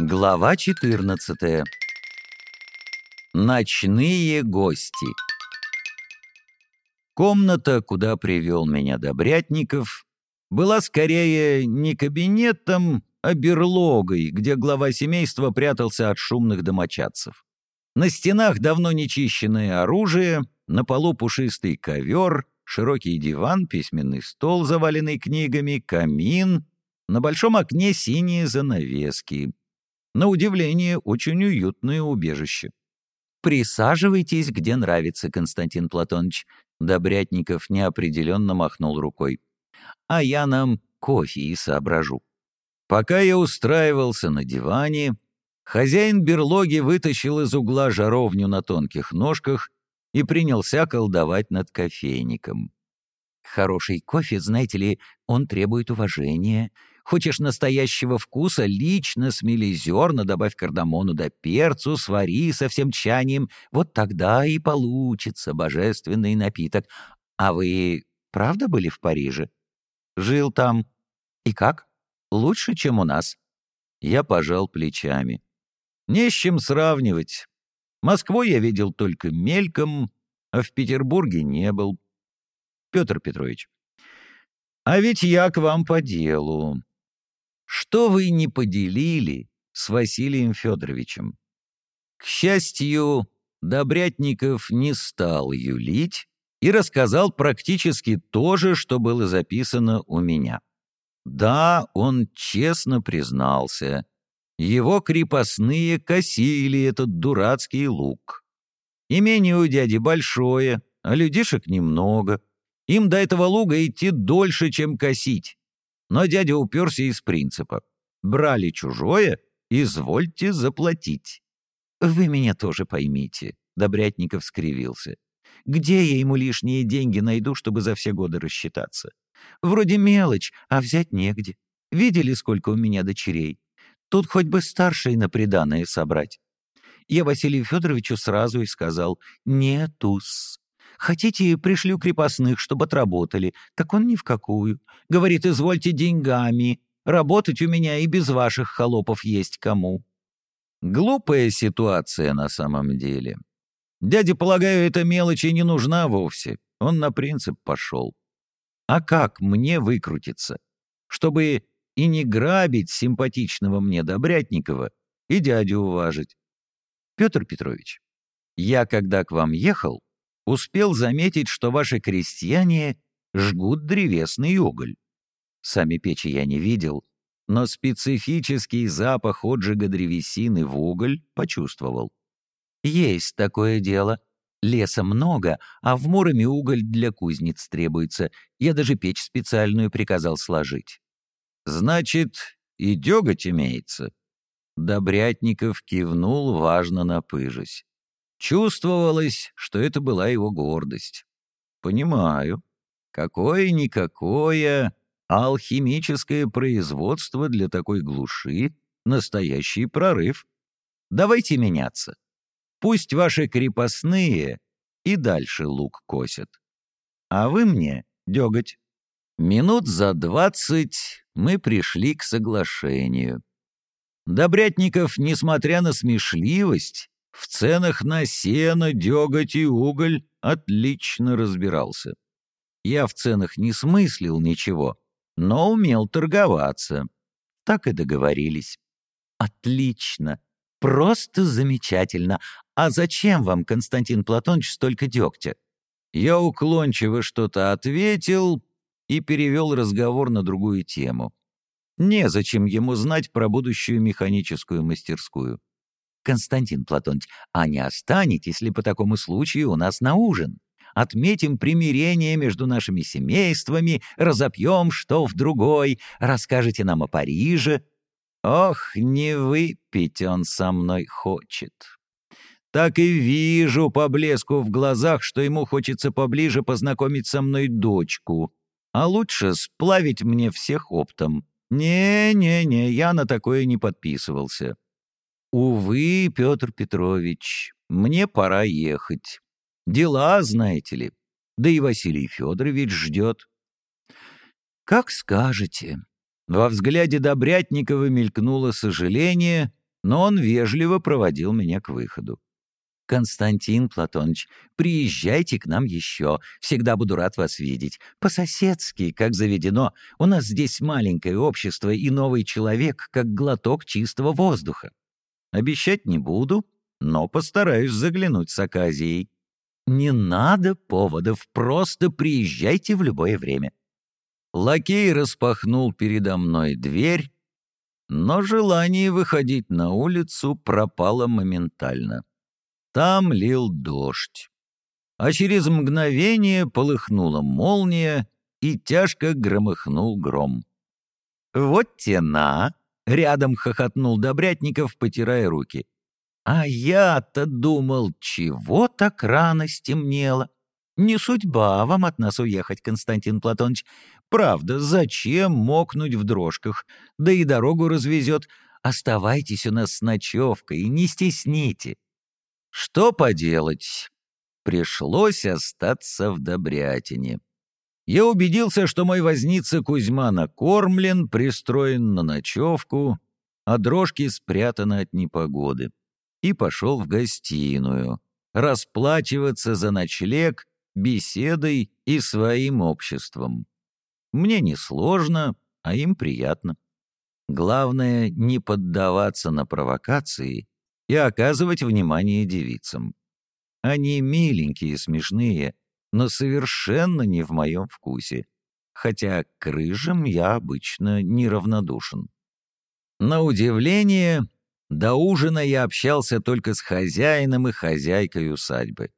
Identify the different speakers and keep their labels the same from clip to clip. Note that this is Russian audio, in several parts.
Speaker 1: Глава 14. Ночные гости. Комната, куда привел меня Добрятников, была скорее не кабинетом, а берлогой, где глава семейства прятался от шумных домочадцев. На стенах давно нечищенное оружие, на полу пушистый ковер, широкий диван, письменный стол, заваленный книгами, камин, на большом окне синие занавески. На удивление, очень уютное убежище. «Присаживайтесь, где нравится, Константин Платоныч», — Добрятников неопределенно махнул рукой. «А я нам кофе и соображу». Пока я устраивался на диване, хозяин берлоги вытащил из угла жаровню на тонких ножках и принялся колдовать над кофейником. Хороший кофе, знаете ли, он требует уважения. Хочешь настоящего вкуса, лично смели зерна, добавь кардамону да перцу, свари со всем тщанием. Вот тогда и получится божественный напиток. А вы правда были в Париже? Жил там. И как? Лучше, чем у нас. Я пожал плечами. Не с чем сравнивать. Москву я видел только мельком, а в Петербурге не был. Петр Петрович, а ведь я к вам по делу. Что вы не поделили с Василием Федоровичем? К счастью, Добрятников не стал юлить и рассказал практически то же, что было записано у меня. Да, он честно признался. Его крепостные косили этот дурацкий лук. Имение у дяди большое, а людишек немного. Им до этого луга идти дольше, чем косить. Но дядя уперся из принципа. Брали чужое, извольте заплатить. Вы меня тоже поймите, — Добрятников скривился. Где я ему лишние деньги найду, чтобы за все годы рассчитаться? Вроде мелочь, а взять негде. Видели, сколько у меня дочерей? Тут хоть бы старшей на приданое собрать. Я Василию Федоровичу сразу и сказал «Нетус». Хотите, пришлю крепостных, чтобы отработали. Так он ни в какую. Говорит, извольте деньгами. Работать у меня и без ваших холопов есть кому. Глупая ситуация на самом деле. Дяде, полагаю, эта мелочь и не нужна вовсе. Он на принцип пошел. А как мне выкрутиться? Чтобы и не грабить симпатичного мне Добрятникова, и дядю уважить. Петр Петрович, я, когда к вам ехал, успел заметить, что ваши крестьяне жгут древесный уголь. Сами печи я не видел, но специфический запах отжига древесины в уголь почувствовал. Есть такое дело. Леса много, а в Муроме уголь для кузнец требуется. Я даже печь специальную приказал сложить. Значит, и деготь имеется. Добрятников кивнул, важно напыжась. Чувствовалось, что это была его гордость. Понимаю. Какое-никакое алхимическое производство для такой глуши — настоящий прорыв. Давайте меняться. Пусть ваши крепостные и дальше лук косят. А вы мне деготь. Минут за двадцать мы пришли к соглашению. Добрятников, несмотря на смешливость, в ценах на сено, деготь и уголь отлично разбирался. Я в ценах не смыслил ничего, но умел торговаться. Так и договорились. Отлично. Просто замечательно. А зачем вам, Константин Платонович, столько дегтя? Я уклончиво что-то ответил и перевел разговор на другую тему. Незачем ему знать про будущую механическую мастерскую. Константин Платонович, а не останетесь ли по такому случаю у нас на ужин? Отметим примирение между нашими семействами, разопьем что в другой, расскажете нам о Париже. Ох, не выпить он со мной хочет. Так и вижу по блеску в глазах, что ему хочется поближе познакомить со мной дочку. А лучше сплавить мне всех оптом. Не-не-не, я на такое не подписывался. «Увы, Петр Петрович, мне пора ехать. Дела, знаете ли. Да и Василий Федорович ждет». «Как скажете». Во взгляде Добрятникова мелькнуло сожаление, но он вежливо проводил меня к выходу.
Speaker 2: «Константин Платоныч, приезжайте к нам еще. Всегда буду рад вас видеть. По-соседски, как заведено. У нас здесь маленькое общество и новый человек, как глоток чистого воздуха.
Speaker 1: Обещать не буду, но постараюсь заглянуть с оказией.
Speaker 2: Не надо поводов, просто приезжайте в любое время».
Speaker 1: Лакей распахнул передо мной дверь, но желание выходить на улицу пропало моментально. Там лил дождь. А через мгновение полыхнула молния, и тяжко громыхнул гром.
Speaker 2: «Вот тена!» — рядом хохотнул Добрятников, потирая руки. «А я-то думал, чего так рано стемнело? Не судьба вам от нас уехать, Константин Платонович. Правда, зачем мокнуть в дрожках? Да и дорогу развезет. Оставайтесь у нас с ночевкой, не стесните».
Speaker 1: Что поделать? Пришлось остаться в Добрятине. Я убедился, что мой возница Кузьма накормлен, пристроен на ночевку, а дрожки спрятаны от непогоды. И пошел в гостиную, расплачиваться за ночлег беседой и своим обществом. Мне несложно, а им приятно. Главное — не поддаваться на провокации и оказывать внимание девицам. Они миленькие, смешные, но совершенно не в моем вкусе, хотя к рыжим я обычно неравнодушен. На удивление, до ужина я общался только с хозяином и хозяйкой усадьбы.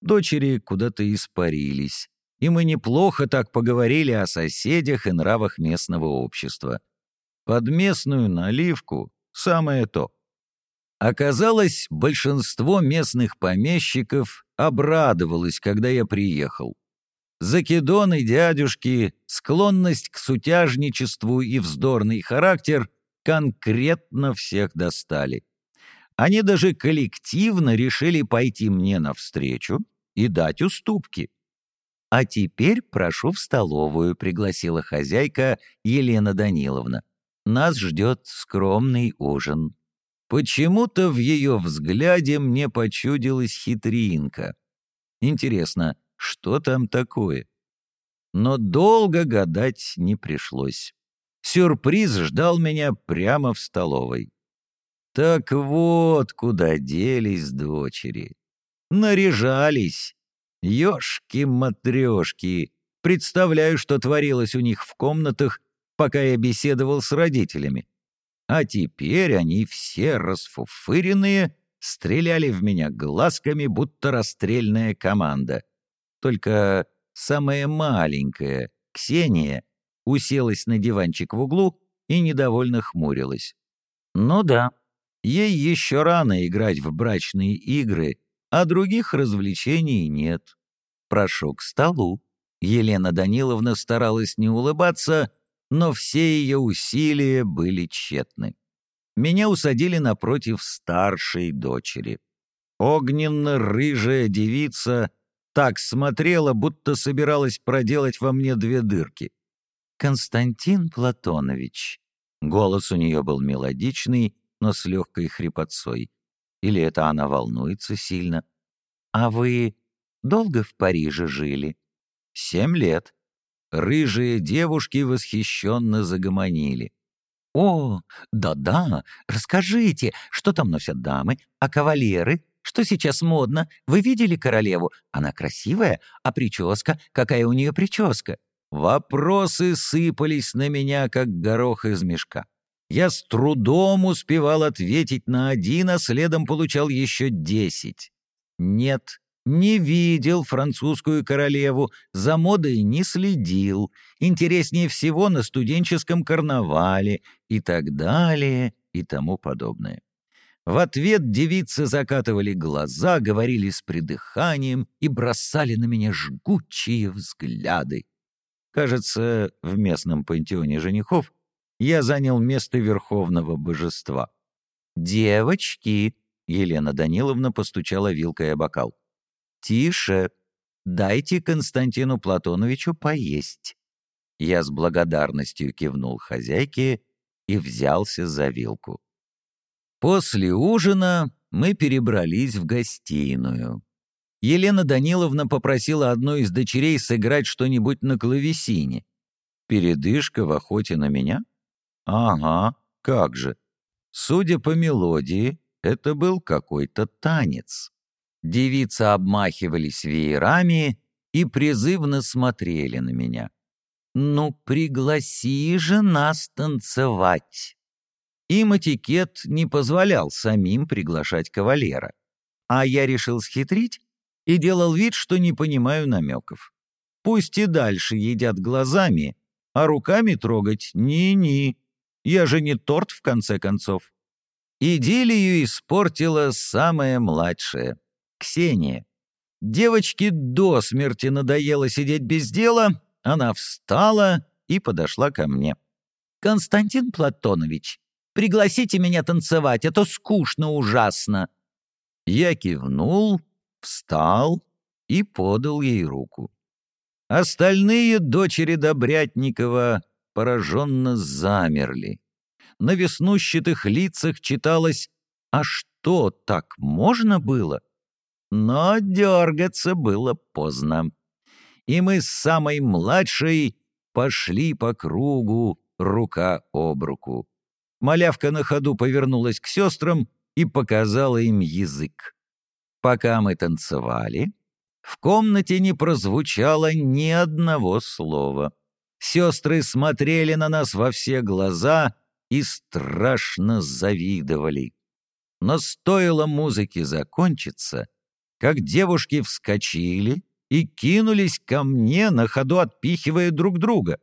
Speaker 1: Дочери куда-то испарились, и мы неплохо так поговорили о соседях и нравах местного общества. Под местную наливку самое то. Оказалось, большинство местных помещиков обрадовалось, когда я приехал. Закидоны дядюшки, склонность к сутяжничеству и вздорный характер конкретно всех достали. Они даже коллективно решили пойти мне навстречу и дать уступки.
Speaker 2: «А теперь прошу в столовую», — пригласила хозяйка Елена Даниловна. «Нас ждет скромный ужин».
Speaker 1: Почему-то в ее взгляде мне почудилась хитринка. Интересно, что там такое? Но долго гадать не пришлось. Сюрприз ждал меня прямо в столовой. Так вот, куда делись дочери. Наряжались. Ёшки-матрёшки. Представляю, что творилось у них в комнатах, пока я беседовал с родителями. А теперь они все расфуфыренные, стреляли в меня глазками, будто расстрельная команда. Только самая маленькая, Ксения, уселась на диванчик в углу и недовольно хмурилась. Ну да, ей еще рано играть в брачные игры, а других развлечений нет. Прошу к столу. Елена Даниловна старалась не улыбаться, но все ее усилия были тщетны. Меня усадили напротив старшей дочери. Огненно-рыжая девица так смотрела, будто собиралась проделать во мне две дырки. «Константин Платонович». Голос у нее был мелодичный, но с легкой хрипотцой. Или это она волнуется сильно? «А вы долго в Париже жили?» «Семь лет». Рыжие девушки восхищенно загомонили. «О, да-да, расскажите, что там носят дамы, а кавалеры? Что сейчас модно? Вы видели королеву? Она красивая, а прическа? Какая у нее прическа?» Вопросы сыпались на меня, как горох из мешка. Я с трудом успевал ответить на один, а следом получал еще десять. Нет, не видел французскую королеву, за модой не следил, интереснее всего на студенческом карнавале и так далее и тому подобное. В ответ девицы закатывали глаза, говорили с придыханием и бросали на меня жгучие взгляды. Кажется, в местном пантеоне женихов я занял место верховного божества. «Девочки!» — Елена Даниловна постучала вилкой о бокал. «Тише! Дайте Константину Платоновичу поесть». Я с благодарностью кивнул хозяйке и взялся за вилку. После ужина мы перебрались в гостиную. Елена Даниловна попросила одну из дочерей сыграть что-нибудь на клавесине. Передышка в охоте на меня? Ага, как же. Судя по мелодии, это был какой-то танец. Девицы обмахивались веерами и призывно смотрели на меня. «Ну, пригласи же нас танцевать!» Им этикет не позволял самим приглашать кавалера. А я решил схитрить и делал вид, что не понимаю намеков. Пусть и дальше едят глазами, а руками трогать ни-ни. Я же не торт, в конце концов. Идиллию испортила самая младшая, Ксения. Девочке до смерти надоело сидеть без дела, она встала и подошла ко мне. «Константин Платонович, пригласите меня танцевать, а то скучно ужасно». Я кивнул, встал и подал ей руку. Остальные дочери Добрятникова пораженно замерли. На веснущатых лицах читалось «А что, так можно было?» Но дергаться было поздно. И мы с самой младшей пошли по кругу, рука об руку. Малявка на ходу повернулась к сестрам и показала им язык. Пока мы танцевали, в комнате не прозвучало ни одного слова. Сестры смотрели на нас во все глаза и страшно завидовали. Но стоило музыке закончиться, как девушки вскочили и кинулись ко мне, на ходу отпихивая друг друга.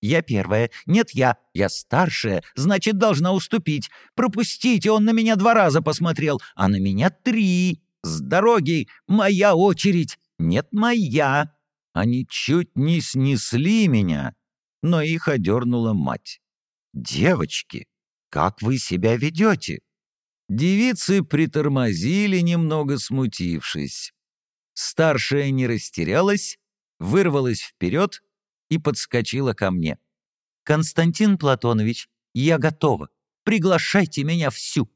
Speaker 1: «Я первая. Нет, я. Я старшая. Значит, должна уступить. Пропустите, он на меня два раза посмотрел, а на меня три. С дороги. Моя очередь. Нет, моя». Они чуть не снесли меня, но их одернула мать. «Девочки, как вы себя ведете?» Девицы притормозили, немного смутившись. Старшая не растерялась, вырвалась вперед и подскочила ко мне. «Константин Платонович, я готова. Приглашайте меня всю».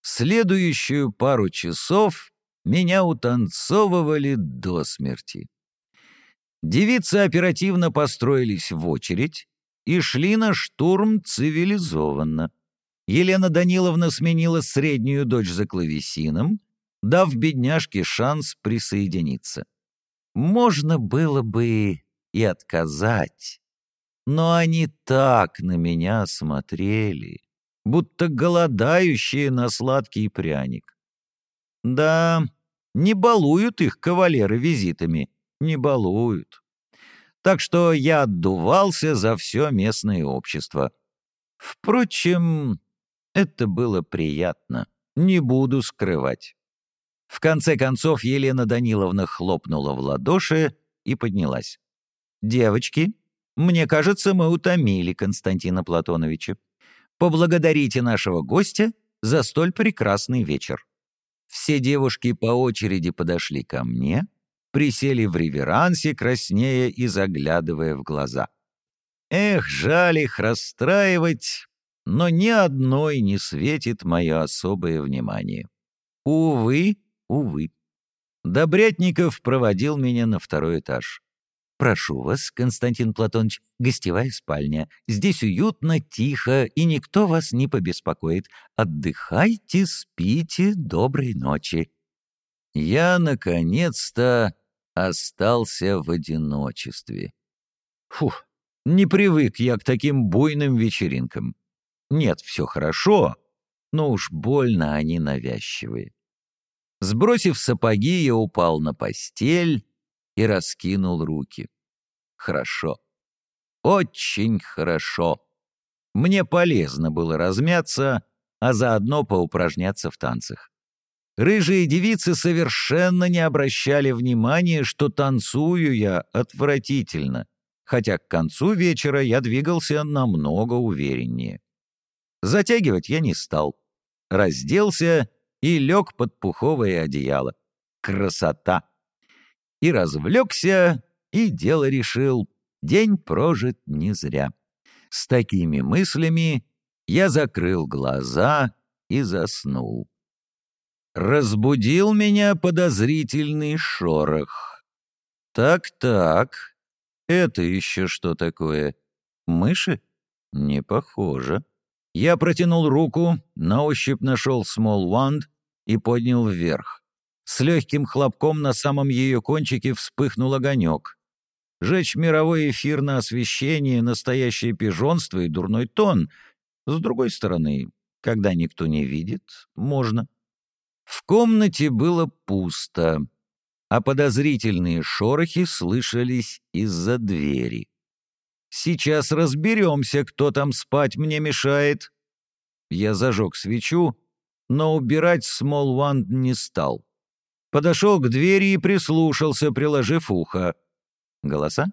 Speaker 1: Следующую пару часов меня утанцовывали до смерти. Девицы оперативно построились в очередь и шли на штурм цивилизованно. Елена Даниловна сменила среднюю дочь за клавесином, дав бедняжке шанс присоединиться. Можно было бы и отказать, но они так на меня смотрели, будто голодающие на сладкий пряник. Да, не балуют их кавалеры визитами, не балуют. Так что я отдувался за все местное общество. Впрочем, это было приятно, не буду скрывать. В конце концов Елена Даниловна хлопнула в ладоши и поднялась. «Девочки, мне кажется, мы утомили Константина Платоновича. Поблагодарите нашего гостя за столь прекрасный вечер». Все девушки по очереди подошли ко мне, присели в реверансе, краснея и заглядывая в глаза. Эх, жаль их расстраивать, но ни одной не светит мое особое внимание. Увы, увы. Добрятников проводил меня на второй этаж. «Прошу вас, Константин Платонович, гостевая спальня. Здесь уютно, тихо, и никто вас не побеспокоит. Отдыхайте, спите, доброй ночи». Я, наконец-то, остался в одиночестве. Фух, не привык я к таким буйным вечеринкам. Нет, все хорошо, но уж больно они навязчивые. Сбросив сапоги, я упал на постель и раскинул руки. Хорошо. Очень хорошо. Мне полезно было размяться, а заодно поупражняться в танцах. Рыжие девицы совершенно не обращали внимания, что танцую я отвратительно, хотя к концу вечера я двигался намного увереннее. Затягивать я не стал. Разделся и лег под пуховое одеяло. Красота! И развлекся, и дело решил. День прожит не зря. С такими мыслями я закрыл глаза и заснул. Разбудил меня подозрительный шорох. Так-так, это еще что такое? Мыши? Не похоже. Я протянул руку, на ощупь нашел Small Wand и поднял вверх. С легким хлопком на самом ее кончике вспыхнул огонек. Жечь мировое эфирное освещение — настоящее пижонство и дурной тон. С другой стороны, когда никто не видит, можно. В комнате было пусто, а подозрительные шорохи слышались из-за двери. Сейчас разберемся, кто там спать мне мешает. Я зажег свечу, но убирать Wand не стал. Подошел к двери и прислушался, приложив ухо. Голоса?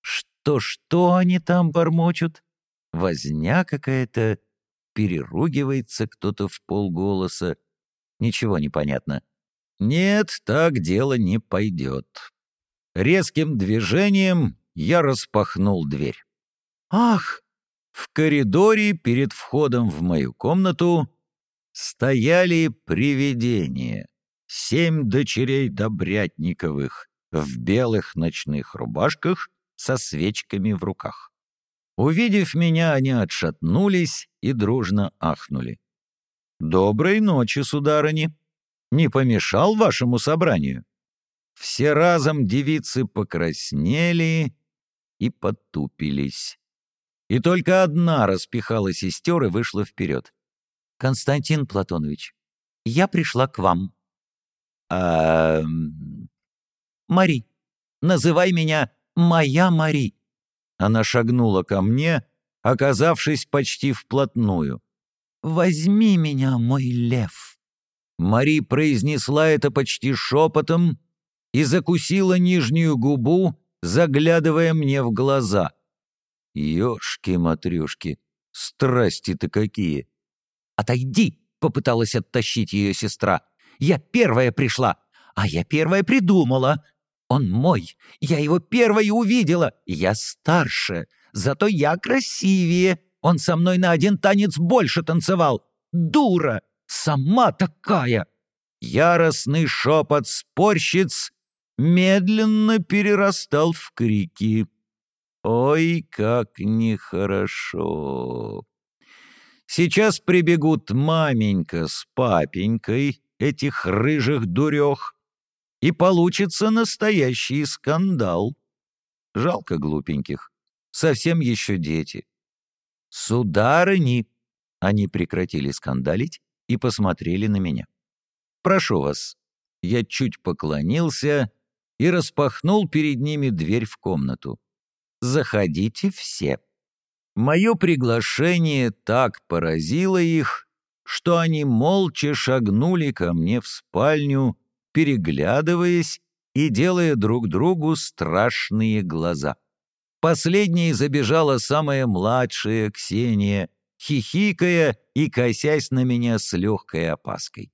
Speaker 1: Что-что они там бормочут? Возня какая-то, переругивается кто-то в полголоса. Ничего не понятно. Нет, так дело не пойдет. Резким движением я распахнул дверь. Ах! В коридоре перед входом в мою комнату стояли привидения. Семь дочерей Добрятниковых в белых ночных рубашках со свечками в руках. Увидев меня, они отшатнулись и дружно ахнули. «Доброй ночи, сударыни! Не помешал вашему собранию?» Все разом девицы покраснели и потупились. И только одна распихала сестер и вышла вперед. «Константин Платонович, я пришла к вам». «А... Мари. Называй меня моя Мари». Она шагнула ко мне, оказавшись почти вплотную. «Возьми меня, мой лев». Мари произнесла это почти шепотом и закусила нижнюю губу, заглядывая мне в глаза. Ёшки-матрёшки, страсти-то какие! «Отойди!» — попыталась оттащить ее сестра. «Я первая пришла, а я первая придумала. Он мой, я его первой увидела, я старше, зато я красивее. Он со мной на один танец больше танцевал. Дура! Сама такая!» Яростный шепот спорщиц медленно перерастал в крики. «Ой, как нехорошо!» Сейчас прибегут маменька с папенькой этих рыжих дурех, и получится настоящий скандал. Жалко глупеньких, совсем еще дети. «Сударыни!» Они прекратили скандалить и посмотрели на меня. «Прошу вас». Я чуть поклонился и распахнул перед ними дверь в комнату. «Заходите все». Мое приглашение так поразило их, что они молча шагнули ко мне в спальню, переглядываясь и делая друг другу страшные глаза. Последней забежала самая младшая, Ксения, хихикая и косясь на меня с легкой опаской.